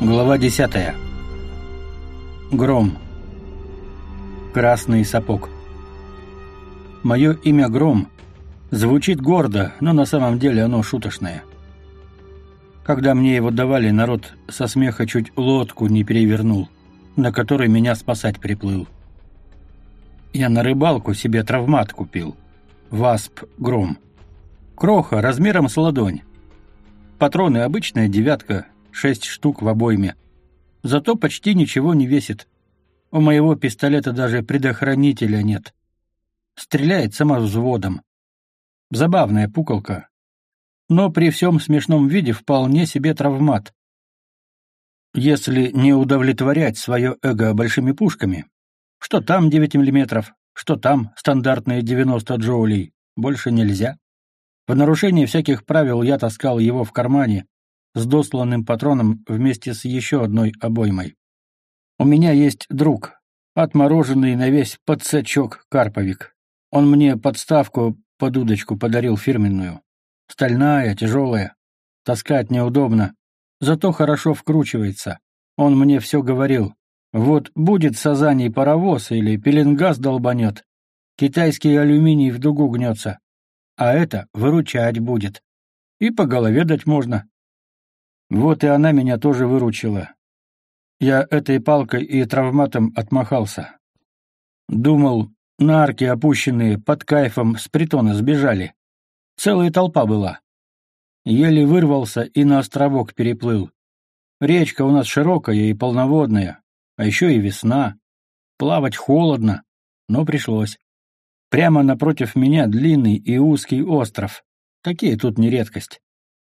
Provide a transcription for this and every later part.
Глава 10. Гром. Красный сапог. Мое имя Гром звучит гордо, но на самом деле оно шуточное. Когда мне его давали, народ со смеха чуть лодку не перевернул, на которой меня спасать приплыл. Я на рыбалку себе травмат купил. Васп Гром. Кроха размером с ладонь. Патроны обычная девятка, шесть штук в обойме. Зато почти ничего не весит. У моего пистолета даже предохранителя нет. Стреляет самовзводом. Забавная пуколка. Но при всем смешном виде вполне себе травмат. Если не удовлетворять свое эго большими пушками, что там 9 мм, что там стандартные 90 джоулей, больше нельзя. В нарушении всяких правил я таскал его в кармане, с досланным патроном вместе с еще одной обоймой. У меня есть друг, отмороженный на весь подсачок карповик. Он мне подставку под удочку подарил фирменную. Стальная, тяжелая. Таскать неудобно. Зато хорошо вкручивается. Он мне все говорил. Вот будет сазаний паровоз или пеленгаз долбанет. Китайский алюминий в дугу гнется. А это выручать будет. И по голове дать можно. Вот и она меня тоже выручила. Я этой палкой и травматом отмахался. Думал, нарки опущенные под кайфом с притона сбежали. Целая толпа была. Еле вырвался и на островок переплыл. Речка у нас широкая и полноводная, а еще и весна. Плавать холодно, но пришлось. Прямо напротив меня длинный и узкий остров. Такие тут не редкость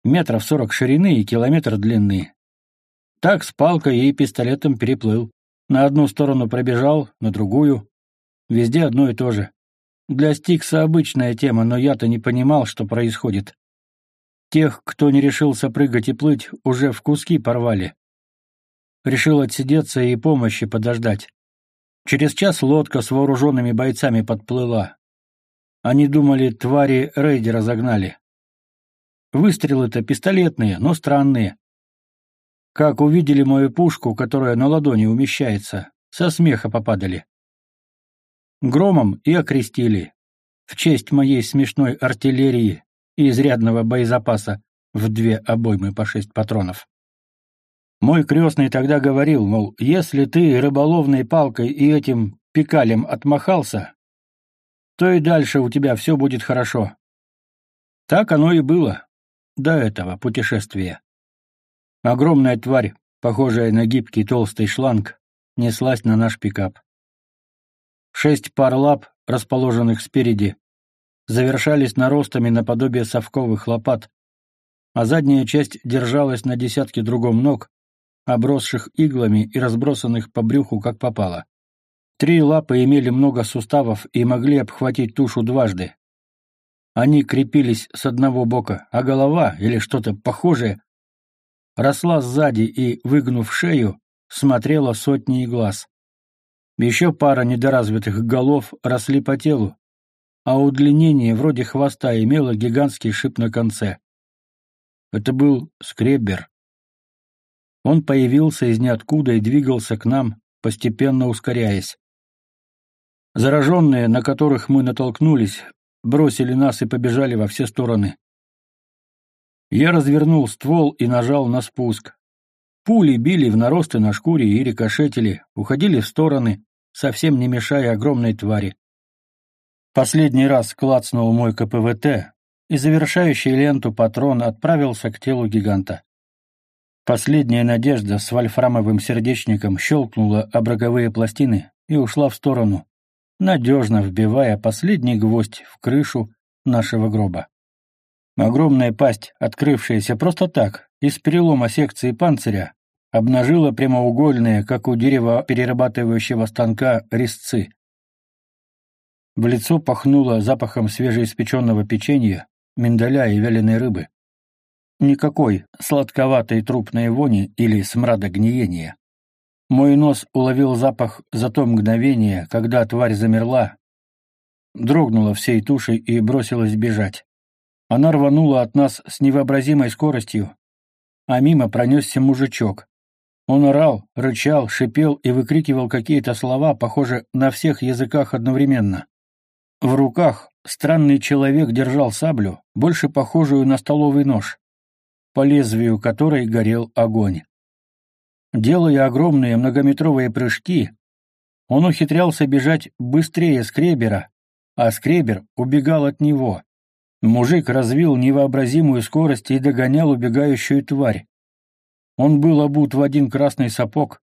метров сорок ширины и километр длины. Так с палкой и пистолетом переплыл. На одну сторону пробежал, на другую. Везде одно и то же. Для Стикса обычная тема, но я-то не понимал, что происходит. Тех, кто не решился прыгать и плыть, уже в куски порвали. Решил отсидеться и помощи подождать. Через час лодка с вооруженными бойцами подплыла. Они думали, твари рейдера загнали. Выстрелы-то пистолетные, но странные. Как увидели мою пушку, которая на ладони умещается, со смеха попадали. Громом и окрестили. В честь моей смешной артиллерии и изрядного боезапаса в две обоймы по шесть патронов. Мой крестный тогда говорил, мол, если ты рыболовной палкой и этим пикалем отмахался, то и дальше у тебя все будет хорошо. Так оно и было до этого путешествия. Огромная тварь, похожая на гибкий толстый шланг, неслась на наш пикап. Шесть пар лап, расположенных спереди, завершались наростами наподобие совковых лопат, а задняя часть держалась на десятке другом ног, обросших иглами и разбросанных по брюху как попало. Три лапы имели много суставов и могли обхватить тушу дважды, они крепились с одного бока, а голова, или что-то похожее, росла сзади и, выгнув шею, смотрела сотни глаз. Еще пара недоразвитых голов росли по телу, а удлинение вроде хвоста имело гигантский шип на конце. Это был скреббер. Он появился из ниоткуда и двигался к нам, постепенно ускоряясь. Зараженные, на которых мы натолкнулись, бросили нас и побежали во все стороны. Я развернул ствол и нажал на спуск. Пули били в наросты на шкуре и рикошетили, уходили в стороны, совсем не мешая огромной твари. Последний раз клацнул мой КПВТ, и завершающий ленту патрон отправился к телу гиганта. Последняя надежда с вольфрамовым сердечником щелкнула об роговые пластины и ушла в сторону, надежно вбивая последний гвоздь в крышу нашего гроба. Огромная пасть, открывшаяся просто так, из перелома секции панциря, обнажила прямоугольные, как у дерева перерабатывающего станка, резцы. В лицо пахнуло запахом свежеиспеченного печенья, миндаля и вяленой рыбы. Никакой сладковатой трупной вони или смрада гниения. Мой нос уловил запах за то мгновение, когда тварь замерла, дрогнула всей тушей и бросилась бежать. Она рванула от нас с невообразимой скоростью, а мимо пронесся мужичок. Он орал, рычал, шипел и выкрикивал какие-то слова, похоже, на всех языках одновременно. В руках странный человек держал саблю, больше похожую на столовый нож, по лезвию которой горел огонь. Делая огромные многометровые прыжки, он ухитрялся бежать быстрее скребера, а скребер убегал от него. Мужик развил невообразимую скорость и догонял убегающую тварь. Он был обут в один красный сапог,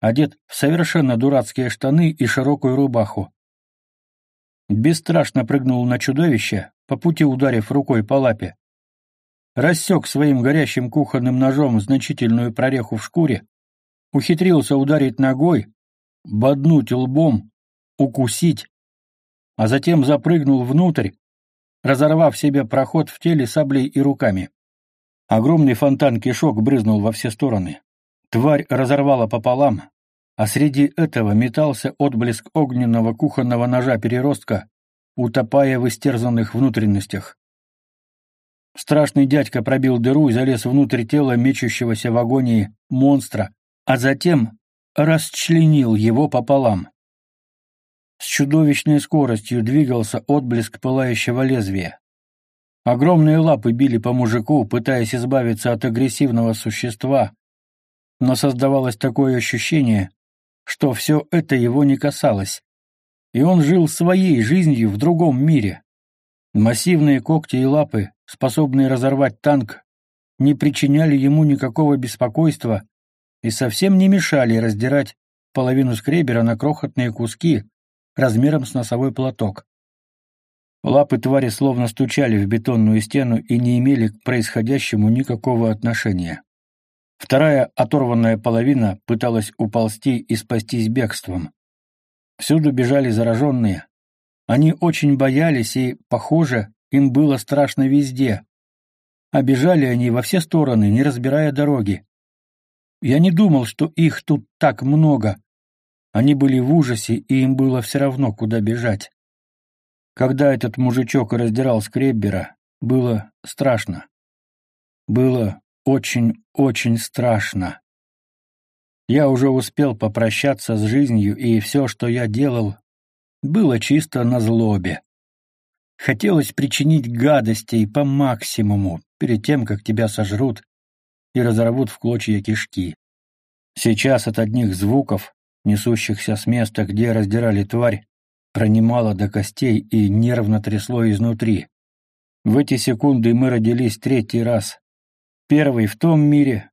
одет в совершенно дурацкие штаны и широкую рубаху. Бесстрашно прыгнул на чудовище, по пути ударив рукой по лапе. Рассек своим горящим кухонным ножом значительную прореху в шкуре, ухитрился ударить ногой, боднуть лбом, укусить, а затем запрыгнул внутрь, разорвав себе проход в теле саблей и руками. Огромный фонтан кишок брызнул во все стороны. Тварь разорвала пополам, а среди этого метался отблеск огненного кухонного ножа-переростка, утопая в истерзанных внутренностях. Страшный дядька пробил дыру и залез внутрь тела мечущегося в агонии монстра, а затем расчленил его пополам. С чудовищной скоростью двигался отблеск пылающего лезвия. Огромные лапы били по мужику, пытаясь избавиться от агрессивного существа, но создавалось такое ощущение, что все это его не касалось, и он жил своей жизнью в другом мире. Массивные когти и лапы, способные разорвать танк, не причиняли ему никакого беспокойства и совсем не мешали раздирать половину скребера на крохотные куски размером с носовой платок. Лапы твари словно стучали в бетонную стену и не имели к происходящему никакого отношения. Вторая оторванная половина пыталась уползти и спастись бегством. Всюду бежали зараженные. Они очень боялись, и, похоже, им было страшно везде. А бежали они во все стороны, не разбирая дороги. Я не думал, что их тут так много. Они были в ужасе, и им было все равно, куда бежать. Когда этот мужичок раздирал скреббера, было страшно. Было очень-очень страшно. Я уже успел попрощаться с жизнью, и все, что я делал, было чисто на злобе. Хотелось причинить гадостей по максимуму перед тем, как тебя сожрут и разорвут в клочья кишки. Сейчас от одних звуков, несущихся с места, где раздирали тварь, пронимало до костей и нервно трясло изнутри. В эти секунды мы родились третий раз. Первый в том мире,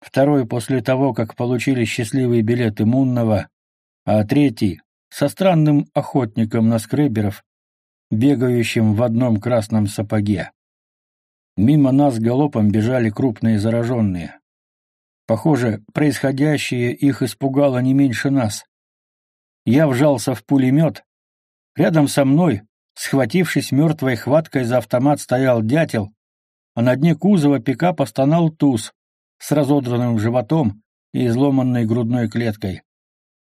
второй после того, как получили счастливый билет иммунного, а третий со странным охотником на скреберов, бегающим в одном красном сапоге. Мимо нас галопом бежали крупные зараженные. Похоже, происходящее их испугало не меньше нас. Я вжался в пулемет. Рядом со мной, схватившись мертвой хваткой за автомат, стоял дятел, а на дне кузова пикапа стонал туз с разодранным животом и изломанной грудной клеткой.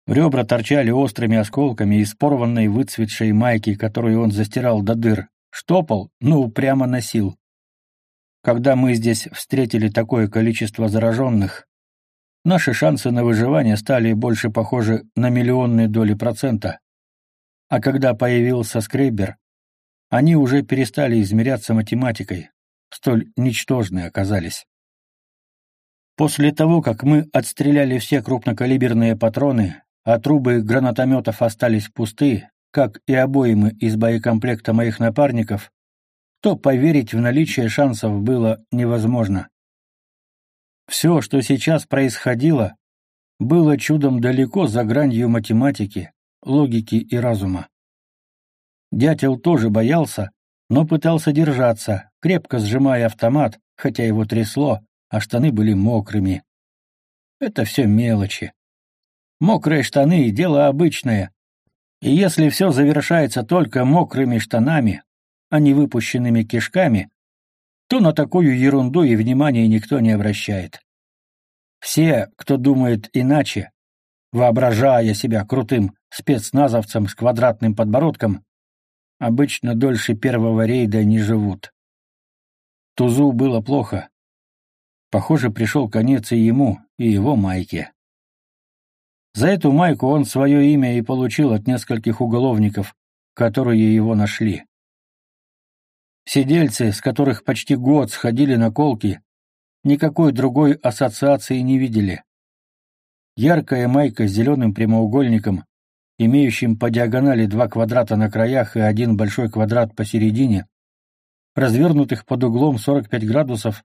Ребра торчали острыми осколками из порванной выцветшей майки, которую он застирал до дыр. Штопал, но упрямо носил. Когда мы здесь встретили такое количество зараженных, наши шансы на выживание стали больше похожи на миллионные доли процента. А когда появился скребер, они уже перестали измеряться математикой, столь ничтожные оказались. После того, как мы отстреляли все крупнокалиберные патроны, а трубы гранатометов остались пусты, как и обоймы из боекомплекта моих напарников, то поверить в наличие шансов было невозможно. Все, что сейчас происходило, было чудом далеко за гранью математики, логики и разума. Дятел тоже боялся, но пытался держаться, крепко сжимая автомат, хотя его трясло, а штаны были мокрыми. Это все мелочи. Мокрые штаны — дело обычное. И если все завершается только мокрыми штанами, а не выпущенными кишками, то на такую ерунду и внимания никто не обращает. Все, кто думает иначе, воображая себя крутым спецназовцем с квадратным подбородком, обычно дольше первого рейда не живут. Тузу было плохо. Похоже, пришел конец и ему, и его майке. За эту майку он свое имя и получил от нескольких уголовников, которые его нашли. Сидельцы, с которых почти год сходили на колки, никакой другой ассоциации не видели. Яркая майка с зеленым прямоугольником, имеющим по диагонали два квадрата на краях и один большой квадрат посередине, развернутых под углом 45 градусов,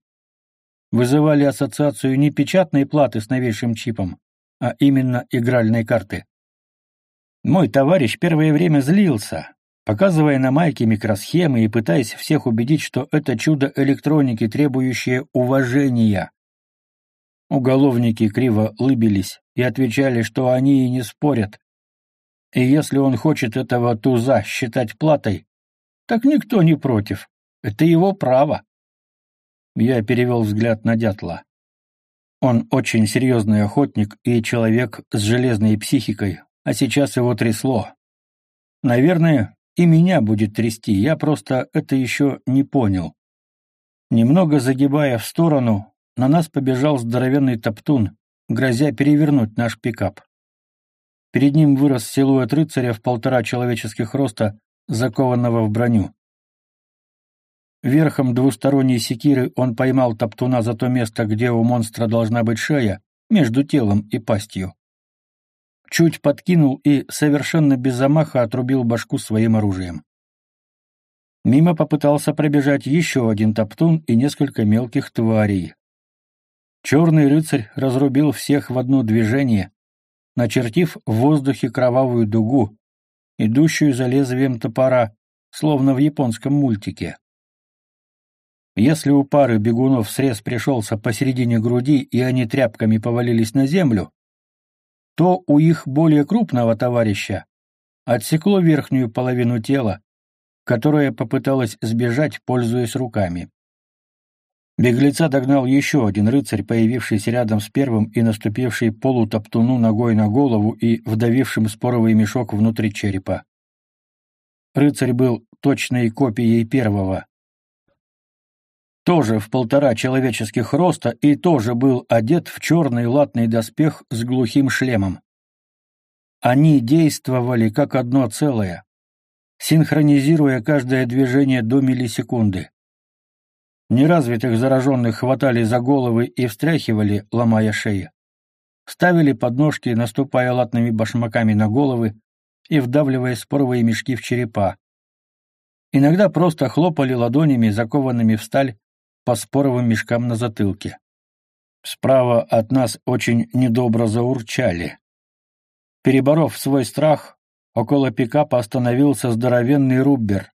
вызывали ассоциацию не печатной платы с новейшим чипом, а именно игральной карты. Мой товарищ первое время злился, показывая на майке микросхемы и пытаясь всех убедить, что это чудо электроники, требующее уважения. Уголовники криво лыбились и отвечали, что они и не спорят. И если он хочет этого туза считать платой, так никто не против. Это его право. Я перевел взгляд на дятла. Он очень серьезный охотник и человек с железной психикой, а сейчас его трясло. Наверное, и меня будет трясти, я просто это еще не понял. Немного загибая в сторону, на нас побежал здоровенный топтун, грозя перевернуть наш пикап. Перед ним вырос силуэт рыцаря в полтора человеческих роста, закованного в броню. Верхом двусторонней секиры он поймал топтуна за то место, где у монстра должна быть шея, между телом и пастью. Чуть подкинул и совершенно без замаха отрубил башку своим оружием. Мимо попытался пробежать еще один топтун и несколько мелких тварей. Черный рыцарь разрубил всех в одно движение, начертив в воздухе кровавую дугу, идущую за лезвием топора, словно в японском мультике. Если у пары бегунов срез пришелся посередине груди, и они тряпками повалились на землю, то у их более крупного товарища отсекло верхнюю половину тела, которая попыталась сбежать, пользуясь руками. Беглеца догнал еще один рыцарь, появившийся рядом с первым и наступивший полутоптуну ногой на голову и вдавившим споровый мешок внутри черепа. Рыцарь был точной копией первого, тоже в полтора человеческих роста и тоже был одет в черный латный доспех с глухим шлемом. Они действовали как одно целое, синхронизируя каждое движение до миллисекунды. Неразвитых зараженных хватали за головы и встряхивали, ломая шеи. Ставили подножки, наступая латными башмаками на головы и вдавливая споровые мешки в черепа. Иногда просто хлопали ладонями, закованными в сталь, по споровым мешкам на затылке. Справа от нас очень недобро заурчали. Переборов свой страх, около пикапа остановился здоровенный руббер.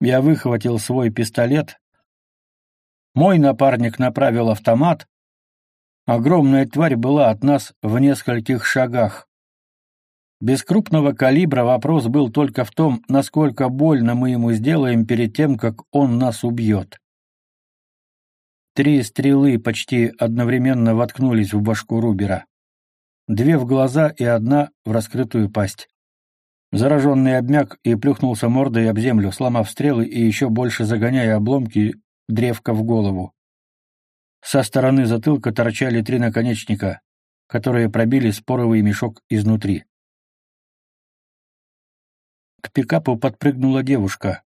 Я выхватил свой пистолет. Мой напарник направил автомат. Огромная тварь была от нас в нескольких шагах. Без крупного калибра вопрос был только в том, насколько больно мы ему сделаем перед тем, как он нас убьет. Три стрелы почти одновременно воткнулись в башку Рубера. Две в глаза и одна в раскрытую пасть. Зараженный обмяк и плюхнулся мордой об землю, сломав стрелы и еще больше загоняя обломки древка в голову. Со стороны затылка торчали три наконечника, которые пробили споровый мешок изнутри. К пикапу подпрыгнула девушка,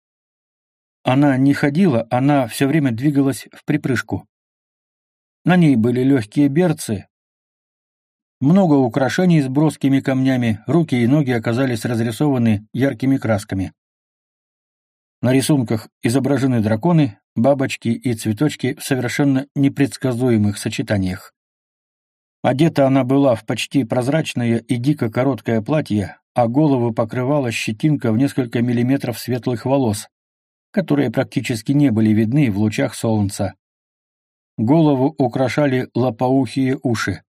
она не ходила, она все время двигалась в припрыжку. На ней были легкие берцы, много украшений с броскими камнями, руки и ноги оказались разрисованы яркими красками. На рисунках изображены драконы, бабочки и цветочки в совершенно непредсказуемых сочетаниях. Одета она была в почти прозрачное и дико короткое платье, а голову покрывала щетинка в несколько миллиметров светлых волос, которые практически не были видны в лучах солнца. Голову украшали лопоухие уши.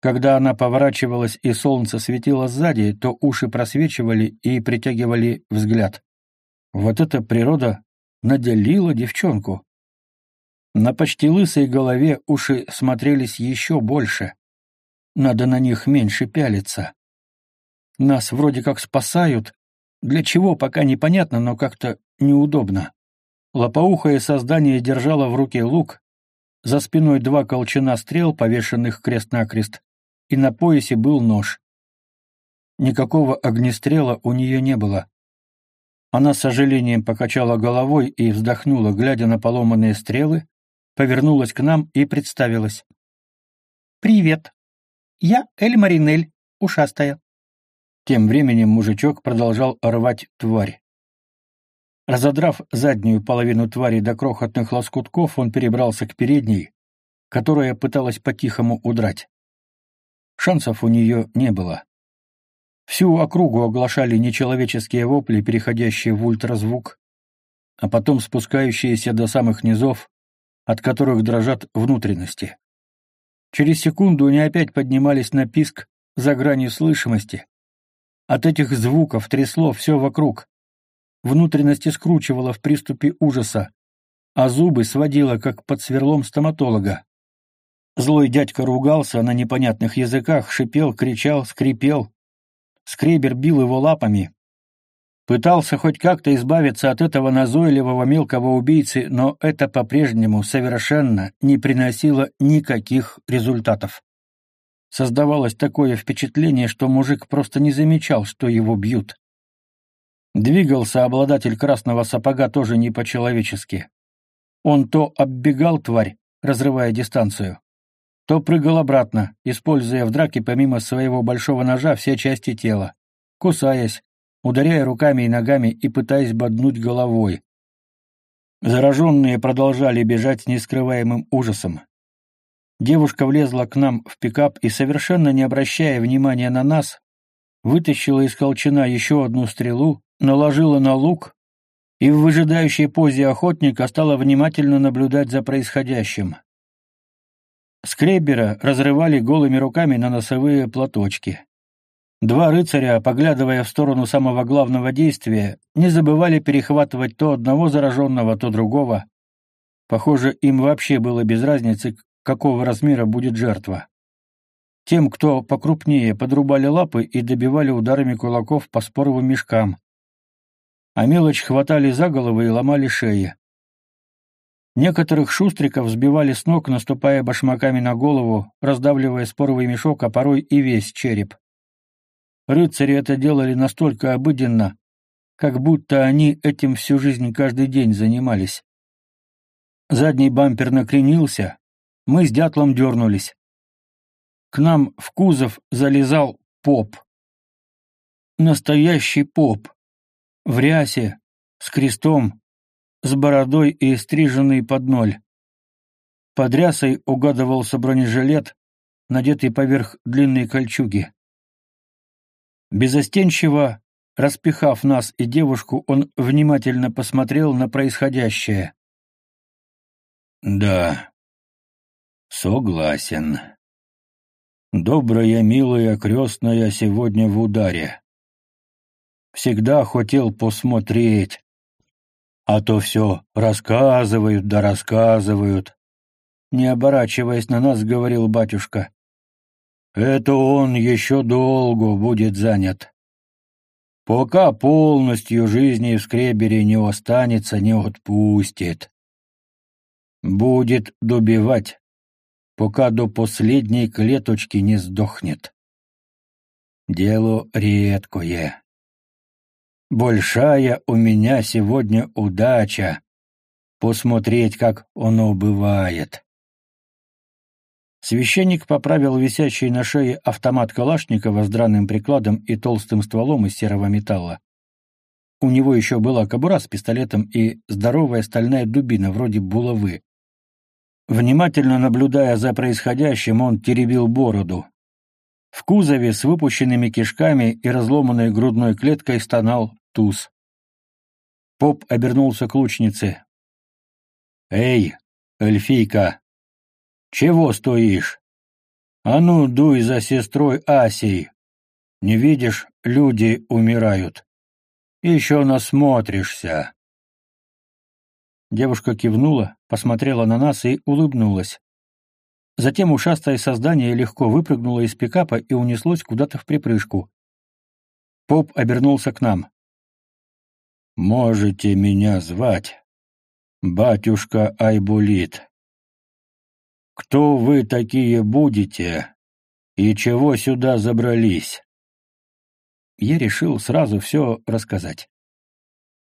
Когда она поворачивалась и солнце светило сзади, то уши просвечивали и притягивали взгляд. Вот эта природа наделила девчонку. На почти лысой голове уши смотрелись еще больше. Надо на них меньше пялиться. Нас вроде как спасают, для чего, пока непонятно, но как-то неудобно. Лопоухое создание держало в руке лук, за спиной два колчана стрел, повешенных крест-накрест, и на поясе был нож. Никакого огнестрела у нее не было. Она с сожалением покачала головой и вздохнула, глядя на поломанные стрелы, повернулась к нам и представилась. «Привет. Я Эль Маринель, ушастая». Тем временем мужичок продолжал рвать тварь. Разодрав заднюю половину твари до крохотных лоскутков, он перебрался к передней, которая пыталась по-тихому удрать. Шансов у нее не было. Всю округу оглашали нечеловеческие вопли, переходящие в ультразвук, а потом спускающиеся до самых низов, от которых дрожат внутренности. Через секунду они опять поднимались на писк за гранью слышимости. От этих звуков трясло все вокруг. Внутренности скручивало в приступе ужаса, а зубы сводило, как под сверлом стоматолога. Злой дядька ругался на непонятных языках, шипел, кричал, скрипел, Скребер бил его лапами. Пытался хоть как-то избавиться от этого назойливого мелкого убийцы, но это по-прежнему совершенно не приносило никаких результатов. Создавалось такое впечатление, что мужик просто не замечал, что его бьют. Двигался обладатель красного сапога тоже не по-человечески. Он то оббегал тварь, разрывая дистанцию, то прыгал обратно, используя в драке помимо своего большого ножа все части тела, кусаясь, ударяя руками и ногами и пытаясь боднуть головой. Зараженные продолжали бежать с нескрываемым ужасом. Девушка влезла к нам в пикап и, совершенно не обращая внимания на нас, вытащила из колчана еще одну стрелу, наложила на лук и в выжидающей позе охотника стала внимательно наблюдать за происходящим. Скребера разрывали голыми руками на носовые платочки. Два рыцаря, поглядывая в сторону самого главного действия, не забывали перехватывать то одного зараженного, то другого. Похоже, им вообще было без разницы, какого размера будет жертва. Тем, кто покрупнее, подрубали лапы и добивали ударами кулаков по споровым мешкам. А мелочь хватали за головы и ломали шеи. Некоторых шустриков сбивали с ног, наступая башмаками на голову, раздавливая споровый мешок, а порой и весь череп. Рыцари это делали настолько обыденно, как будто они этим всю жизнь каждый день занимались. Задний бампер накренился, мы с дятлом дернулись. К нам в кузов залезал поп. Настоящий поп. В рясе, с крестом, с бородой и стриженный под ноль. Под рясой угадывался бронежилет, надетый поверх длинной кольчуги. Безостенчиво, распихав нас и девушку, он внимательно посмотрел на происходящее. «Да, согласен. Добрая, милая крестная сегодня в ударе. Всегда хотел посмотреть, а то все рассказывают да рассказывают. Не оборачиваясь на нас, говорил батюшка. Это он еще долго будет занят. Пока полностью жизни в скребере не останется, не отпустит. Будет добивать, пока до последней клеточки не сдохнет. Дело редкое. Большая у меня сегодня удача посмотреть, как оно бывает. Священник поправил висящий на шее автомат Калашникова с драным прикладом и толстым стволом из серого металла. У него еще была кобура с пистолетом и здоровая стальная дубина вроде булавы. Внимательно наблюдая за происходящим, он теребил бороду. В кузове с выпущенными кишками и разломанной грудной клеткой стонал туз. Поп обернулся к лучнице. «Эй, эльфийка, чего стоишь? А ну, дуй за сестрой Асей. Не видишь, люди умирают. Еще насмотришься». Девушка кивнула, посмотрела на нас и улыбнулась. Затем ушастое создание легко выпрыгнуло из пикапа и унеслось куда-то в припрыжку. Поп обернулся к нам. Можете меня звать, батюшка Айбулит. «Кто вы такие будете и чего сюда забрались?» Я решил сразу все рассказать.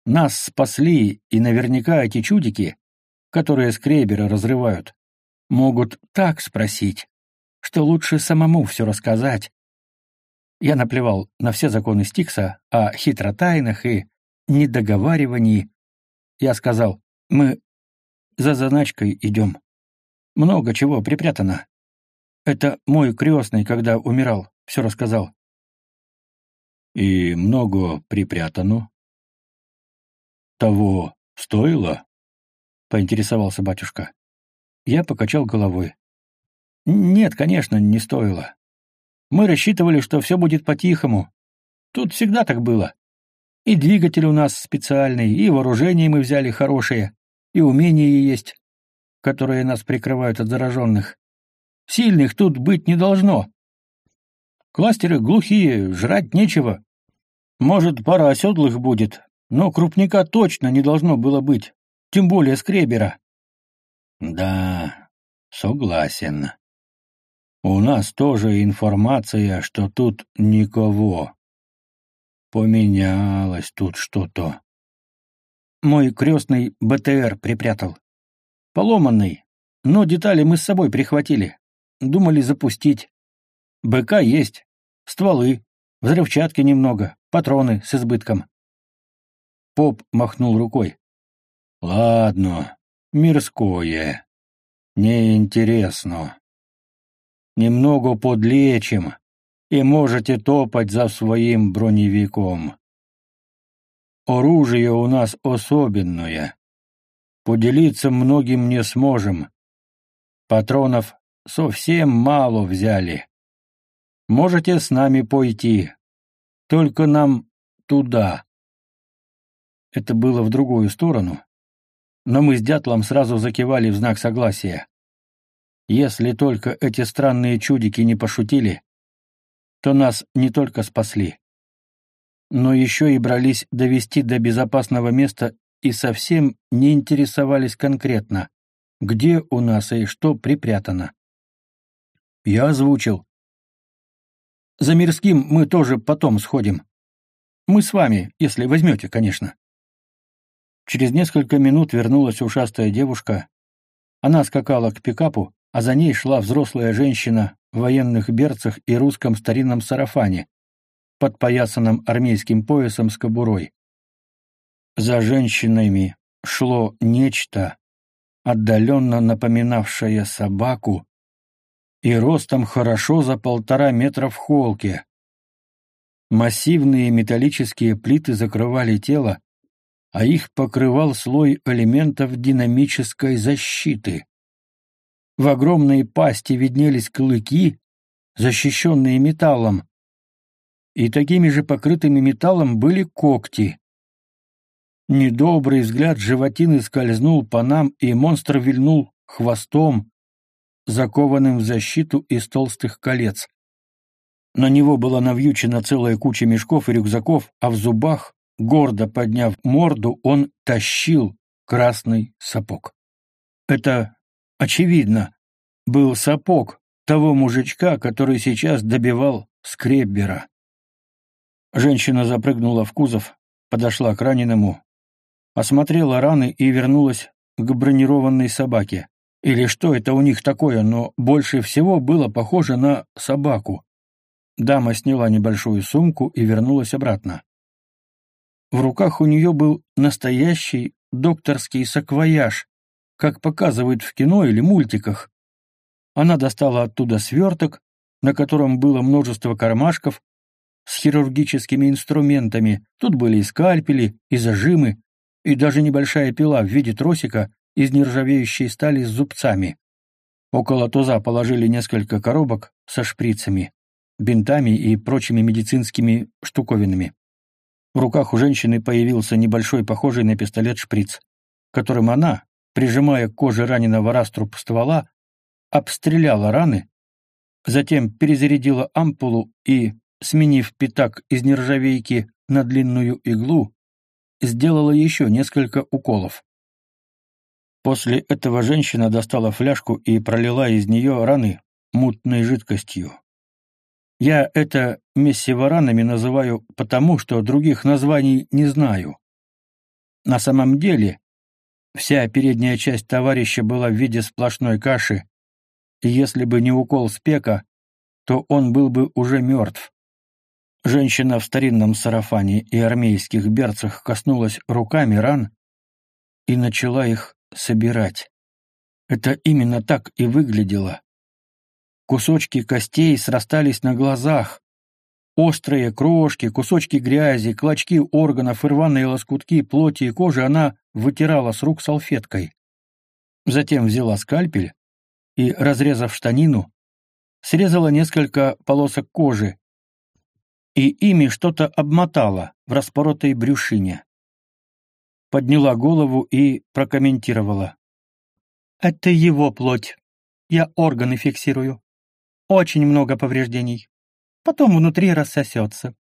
Нас спасли, и наверняка эти чудики, которые скребера разрывают, могут так спросить, что лучше самому все рассказать. Я наплевал на все законы Стикса о хитротайнах и недоговаривании. Я сказал, мы за заначкой идем. Много чего припрятано. Это мой крестный, когда умирал, все рассказал. И много припрятано. Того стоило? Поинтересовался батюшка. Я покачал головой. Нет, конечно, не стоило. Мы рассчитывали, что все будет по-тихому. Тут всегда так было. И двигатель у нас специальный, и вооружение мы взяли хорошее, и умения есть, которые нас прикрывают от зараженных. Сильных тут быть не должно. Кластеры глухие, жрать нечего. Может, пара оседлых будет, но крупника точно не должно было быть, тем более скребера. Да, согласен. У нас тоже информация, что тут никого. Поменялось тут что-то. Мой крестный БТР припрятал. Поломанный, но детали мы с собой прихватили. Думали запустить. БК есть, стволы, взрывчатки немного, патроны с избытком. Поп махнул рукой. Ладно, мирское. Неинтересно немного подлечим, и можете топать за своим броневиком. Оружие у нас особенное. Поделиться многим не сможем. Патронов совсем мало взяли. Можете с нами пойти. Только нам туда. Это было в другую сторону, но мы с дятлом сразу закивали в знак согласия. Если только эти странные чудики не пошутили, то нас не только спасли, но еще и брались довести до безопасного места и совсем не интересовались конкретно, где у нас и что припрятано. Я озвучил. За мирским мы тоже потом сходим. Мы с вами, если возьмете, конечно. Через несколько минут вернулась ушастая девушка. Она скакала к пикапу, а за ней шла взрослая женщина в военных берцах и русском старинном сарафане, подпоясанном армейским поясом с кобурой. За женщинами шло нечто, отдаленно напоминавшее собаку, и ростом хорошо за полтора метра в холке. Массивные металлические плиты закрывали тело, а их покрывал слой элементов динамической защиты. В огромной пасти виднелись клыки, защищенные металлом, и такими же покрытыми металлом были когти. Недобрый взгляд животины скользнул по нам, и монстр вильнул хвостом, закованным в защиту из толстых колец. На него была навьючена целая куча мешков и рюкзаков, а в зубах, гордо подняв морду, он тащил красный сапог. Это очевидно, был сапог того мужичка, который сейчас добивал скреббера. Женщина запрыгнула в кузов, подошла к раненому, осмотрела раны и вернулась к бронированной собаке. Или что это у них такое, но больше всего было похоже на собаку. Дама сняла небольшую сумку и вернулась обратно. В руках у нее был настоящий докторский саквояж, как показывают в кино или мультиках. Она достала оттуда сверток, на котором было множество кармашков с хирургическими инструментами. Тут были и скальпели, и зажимы, и даже небольшая пила в виде тросика из нержавеющей стали с зубцами. Около туза положили несколько коробок со шприцами, бинтами и прочими медицинскими штуковинами. В руках у женщины появился небольшой, похожий на пистолет шприц, которым она, прижимая к коже раненого раструб ствола, обстреляла раны, затем перезарядила ампулу и, сменив пятак из нержавейки на длинную иглу, сделала еще несколько уколов. После этого женщина достала фляжку и пролила из нее раны мутной жидкостью. Я это мессиваранами называю потому, что других названий не знаю. На самом деле, вся передняя часть товарища была в виде сплошной каши, и если бы не укол спека, то он был бы уже мертв. Женщина в старинном сарафане и армейских берцах коснулась руками ран и начала их собирать. Это именно так и выглядело. Кусочки костей срастались на глазах. Острые крошки, кусочки грязи, клочки органов и рваные лоскутки плоти и кожи она вытирала с рук салфеткой. Затем взяла скальпель и, разрезав штанину, срезала несколько полосок кожи и ими что-то обмотала в распоротой брюшине. Подняла голову и прокомментировала. «Это его плоть. Я органы фиксирую. Очень много повреждений. Потом внутри рассосется.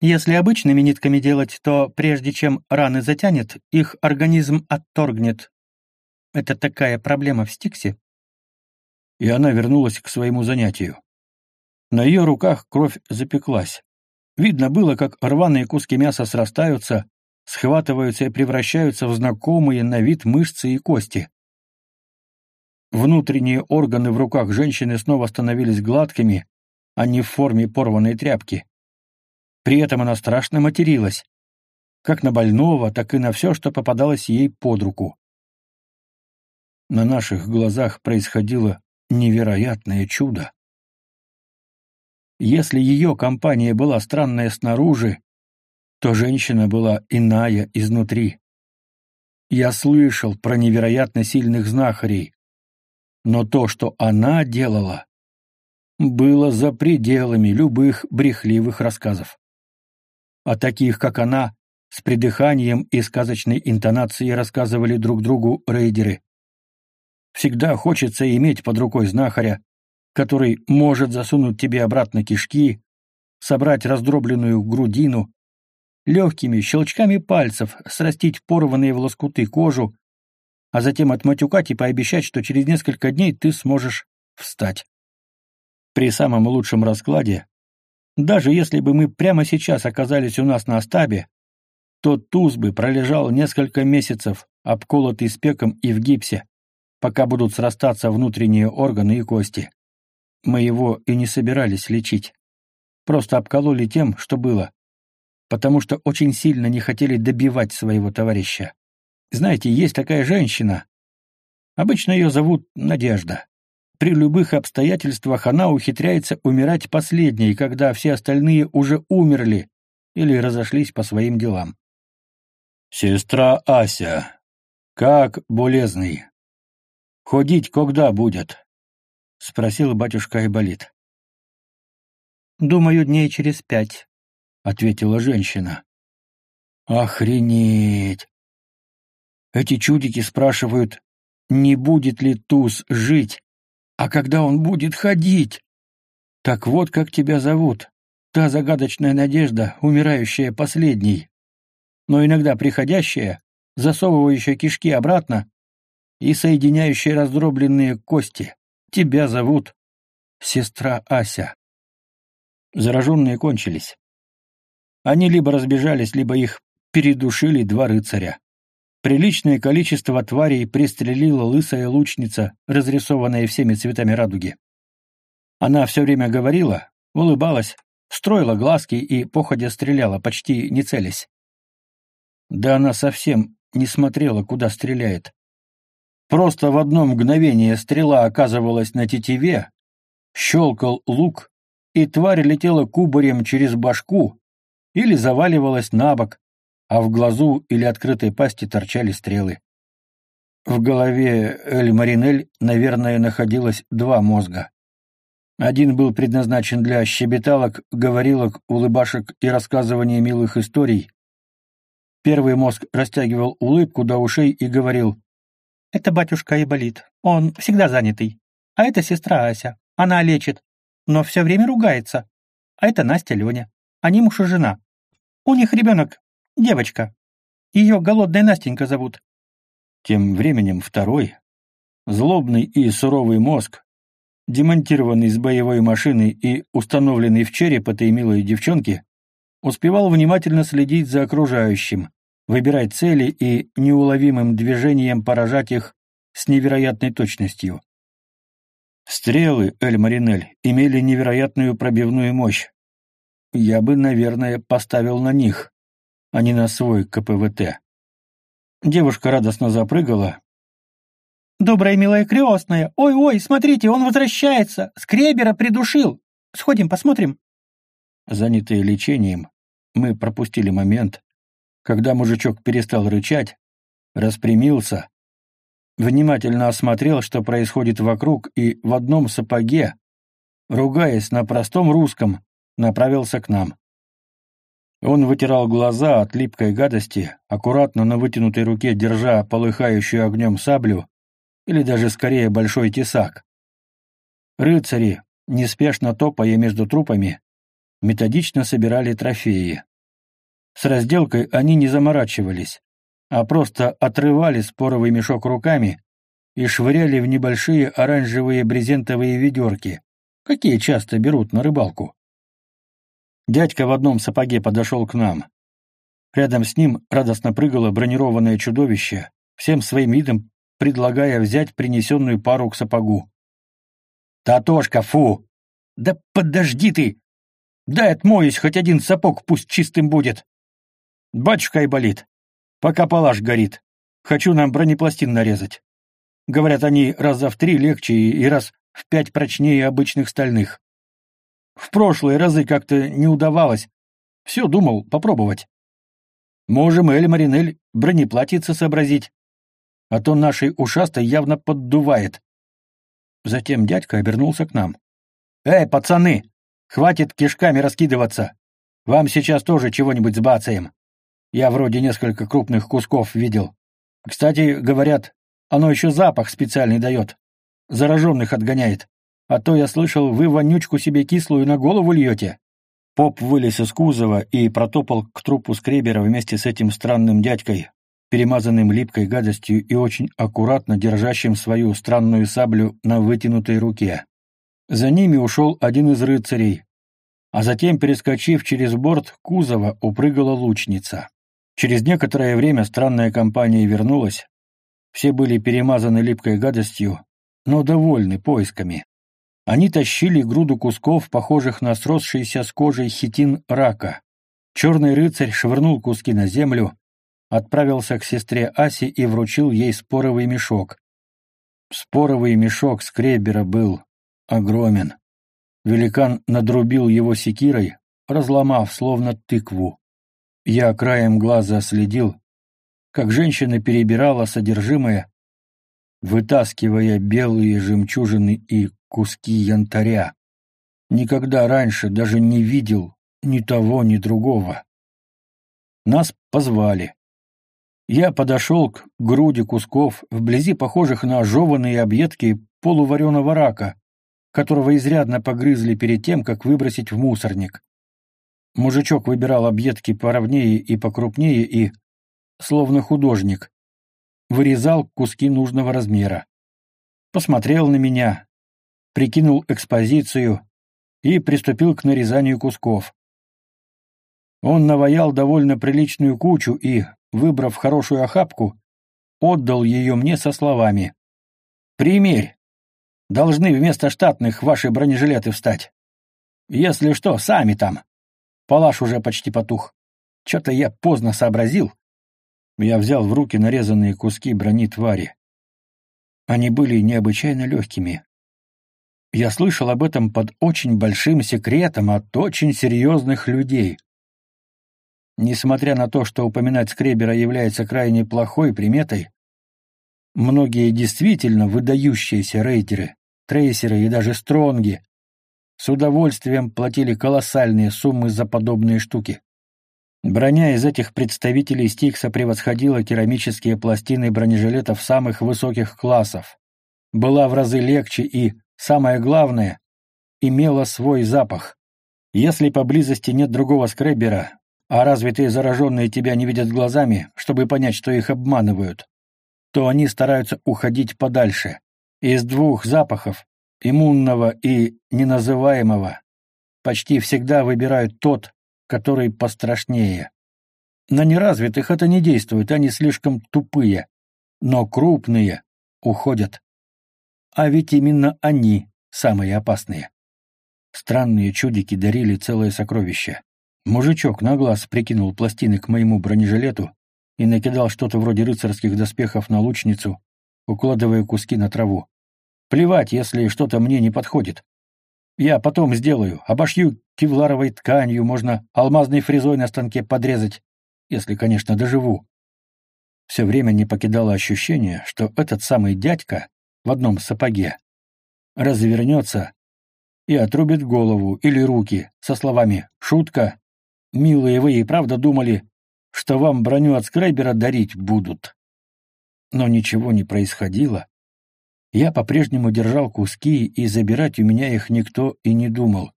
Если обычными нитками делать, то прежде чем раны затянет, их организм отторгнет. Это такая проблема в стиксе. И она вернулась к своему занятию. На ее руках кровь запеклась. Видно было, как рваные куски мяса срастаются, схватываются и превращаются в знакомые на вид мышцы и кости. Внутренние органы в руках женщины снова становились гладкими, а не в форме порванной тряпки. При этом она страшно материлась, как на больного, так и на все, что попадалось ей под руку. На наших глазах происходило невероятное чудо. Если ее компания была странная снаружи, то женщина была иная изнутри. Я слышал про невероятно сильных знахарей, но то, что она делала, было за пределами любых брехливых рассказов. О таких, как она, с придыханием и сказочной интонацией рассказывали друг другу рейдеры. Всегда хочется иметь под рукой знахаря, который может засунуть тебе обратно кишки, собрать раздробленную грудину, легкими щелчками пальцев срастить порванные в лоскуты кожу, а затем отматюкать и пообещать, что через несколько дней ты сможешь встать. При самом лучшем раскладе, даже если бы мы прямо сейчас оказались у нас на стабе, то туз бы пролежал несколько месяцев, обколотый спеком и в гипсе, пока будут срастаться внутренние органы и кости. Мы его и не собирались лечить. Просто обкололи тем, что было, потому что очень сильно не хотели добивать своего товарища. Знаете, есть такая женщина. Обычно ее зовут Надежда. При любых обстоятельствах она ухитряется умирать последней, когда все остальные уже умерли или разошлись по своим делам. «Сестра Ася, как болезный? Ходить когда будет?» — спросил батюшка Айболит. «Думаю, дней через пять», — ответила женщина. «Охренеть! Эти чудики спрашивают, не будет ли туз жить, а когда он будет ходить. Так вот, как тебя зовут. Та загадочная надежда, умирающая последней, но иногда приходящая, засовывающая кишки обратно и соединяющая раздробленные кости. Тебя зовут сестра Ася. Зараженные кончились. Они либо разбежались, либо их передушили два рыцаря. Приличное количество тварей пристрелила лысая лучница, разрисованная всеми цветами радуги. Она все время говорила, улыбалась, строила глазки и походя стреляла, почти не целясь. Да она совсем не смотрела, куда стреляет. Просто в одно мгновение стрела оказывалась на тетиве, щелкал лук, и тварь летела кубарем через башку или заваливалась на бок, а в глазу или открытой пасти торчали стрелы. В голове Эль-Маринель, наверное, находилось два мозга. Один был предназначен для щебеталок, говорилок, улыбашек и рассказывания милых историй. Первый мозг растягивал улыбку до ушей и говорил «Это батюшка Айболит, он всегда занятый. А это сестра Ася, она лечит, но все время ругается. А это Настя Леня, они муж и жена. У них ребенок Девочка. Ее голодная Настенька зовут. Тем временем второй, злобный и суровый мозг, демонтированный с боевой машины и установленный в череп этой милой девчонки, успевал внимательно следить за окружающим, выбирать цели и неуловимым движением поражать их с невероятной точностью. Стрелы Эль-Маринель имели невероятную пробивную мощь. Я бы, наверное, поставил на них, а не на свой КПВТ. Девушка радостно запрыгала. «Добрая милая крестная! Ой-ой, смотрите, он возвращается! Скребера придушил! Сходим, посмотрим!» Занятые лечением, мы пропустили момент, когда мужичок перестал рычать, распрямился, внимательно осмотрел, что происходит вокруг, и в одном сапоге, ругаясь на простом русском, направился к нам. Он вытирал глаза от липкой гадости, аккуратно на вытянутой руке держа полыхающую огнем саблю или даже скорее большой тесак. Рыцари, неспешно топая между трупами, методично собирали трофеи. С разделкой они не заморачивались, а просто отрывали споровый мешок руками и швыряли в небольшие оранжевые брезентовые ведерки, какие часто берут на рыбалку. Дядька в одном сапоге подошел к нам. Рядом с ним радостно прыгало бронированное чудовище, всем своим видом предлагая взять принесенную пару к сапогу. «Татошка, фу! Да подожди ты! Дай отмоюсь, хоть один сапог пусть чистым будет! Батюшка и болит, пока палаш горит. Хочу нам бронепластин нарезать. Говорят, они раза в три легче и раз в пять прочнее обычных стальных. В прошлые разы как-то не удавалось. Все думал попробовать. Можем Эль Маринель бронеплатьице сообразить. А то нашей ушастой явно поддувает. Затем дядька обернулся к нам. «Эй, пацаны, хватит кишками раскидываться. Вам сейчас тоже чего-нибудь сбацаем. Я вроде несколько крупных кусков видел. Кстати, говорят, оно еще запах специальный дает. Зараженных отгоняет. А то я слышал, вы вонючку себе кислую на голову льете». Поп вылез из кузова и протопал к трупу скребера вместе с этим странным дядькой, перемазанным липкой гадостью и очень аккуратно держащим свою странную саблю на вытянутой руке. За ними ушел один из рыцарей, а затем, перескочив через борт кузова, упрыгала лучница. Через некоторое время странная компания вернулась. Все были перемазаны липкой гадостью, но довольны поисками. Они тащили груду кусков, похожих на сросшийся с кожей хитин рака. Черный рыцарь швырнул куски на землю, отправился к сестре Асе и вручил ей споровый мешок. Споровый мешок скребера был огромен. Великан надрубил его секирой, разломав, словно тыкву. Я краем глаза следил, как женщина перебирала содержимое, вытаскивая белые жемчужины и куски янтаря. Никогда раньше даже не видел ни того, ни другого. Нас позвали. Я подошел к груди кусков, вблизи похожих на ожеванные объедки полувареного рака, которого изрядно погрызли перед тем, как выбросить в мусорник. Мужичок выбирал объедки поровнее и покрупнее и, словно художник, вырезал куски нужного размера. Посмотрел на меня, прикинул экспозицию и приступил к нарезанию кусков. Он наваял довольно приличную кучу и, выбрав хорошую охапку, отдал ее мне со словами. «Примерь. Должны вместо штатных ваши бронежилеты встать. Если что, сами там. Палаш уже почти потух. Что-то я поздно сообразил. Я взял в руки нарезанные куски брони твари. Они были необычайно легкими. Я слышал об этом под очень большим секретом от очень серьезных людей. Несмотря на то, что упоминать скребера является крайне плохой приметой, многие действительно выдающиеся рейдеры, трейсеры и даже стронги с удовольствием платили колоссальные суммы за подобные штуки. Броня из этих представителей Стикса превосходила керамические пластины бронежилетов самых высоких классов, была в разы легче и, самое главное, имела свой запах. Если поблизости нет другого скребера, а развитые зараженные тебя не видят глазами, чтобы понять, что их обманывают, то они стараются уходить подальше. Из двух запахов, иммунного и неназываемого, почти всегда выбирают тот, который пострашнее. На неразвитых это не действует, они слишком тупые, но крупные уходят. А ведь именно они самые опасные. Странные чудики дарили целое сокровище. Мужичок на глаз прикинул пластины к моему бронежилету и накидал что-то вроде рыцарских доспехов на лучницу, укладывая куски на траву. Плевать, если что-то мне не подходит. Я потом сделаю, обошью кевларовой тканью, можно алмазной фрезой на станке подрезать, если, конечно, доживу. Все время не покидало ощущение, что этот самый дядька в одном сапоге развернется и отрубит голову или руки со словами «Шутка! Милые вы и правда думали, что вам броню от скрайбера дарить будут?» Но ничего не происходило. Я по-прежнему держал куски, и забирать у меня их никто и не думал.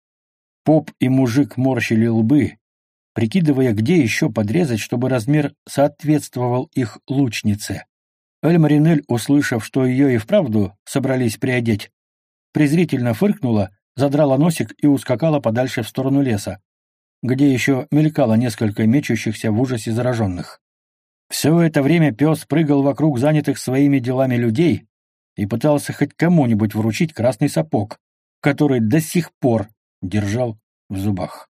Поп и мужик морщили лбы, прикидывая, где еще подрезать, чтобы размер соответствовал их лучнице. Эль-Маринель, услышав, что ее и вправду собрались приодеть, презрительно фыркнула, задрала носик и ускакала подальше в сторону леса, где еще мелькало несколько мечущихся в ужасе зараженных. Все это время пес прыгал вокруг занятых своими делами людей и пытался хоть кому-нибудь вручить красный сапог, который до сих пор держал в зубах.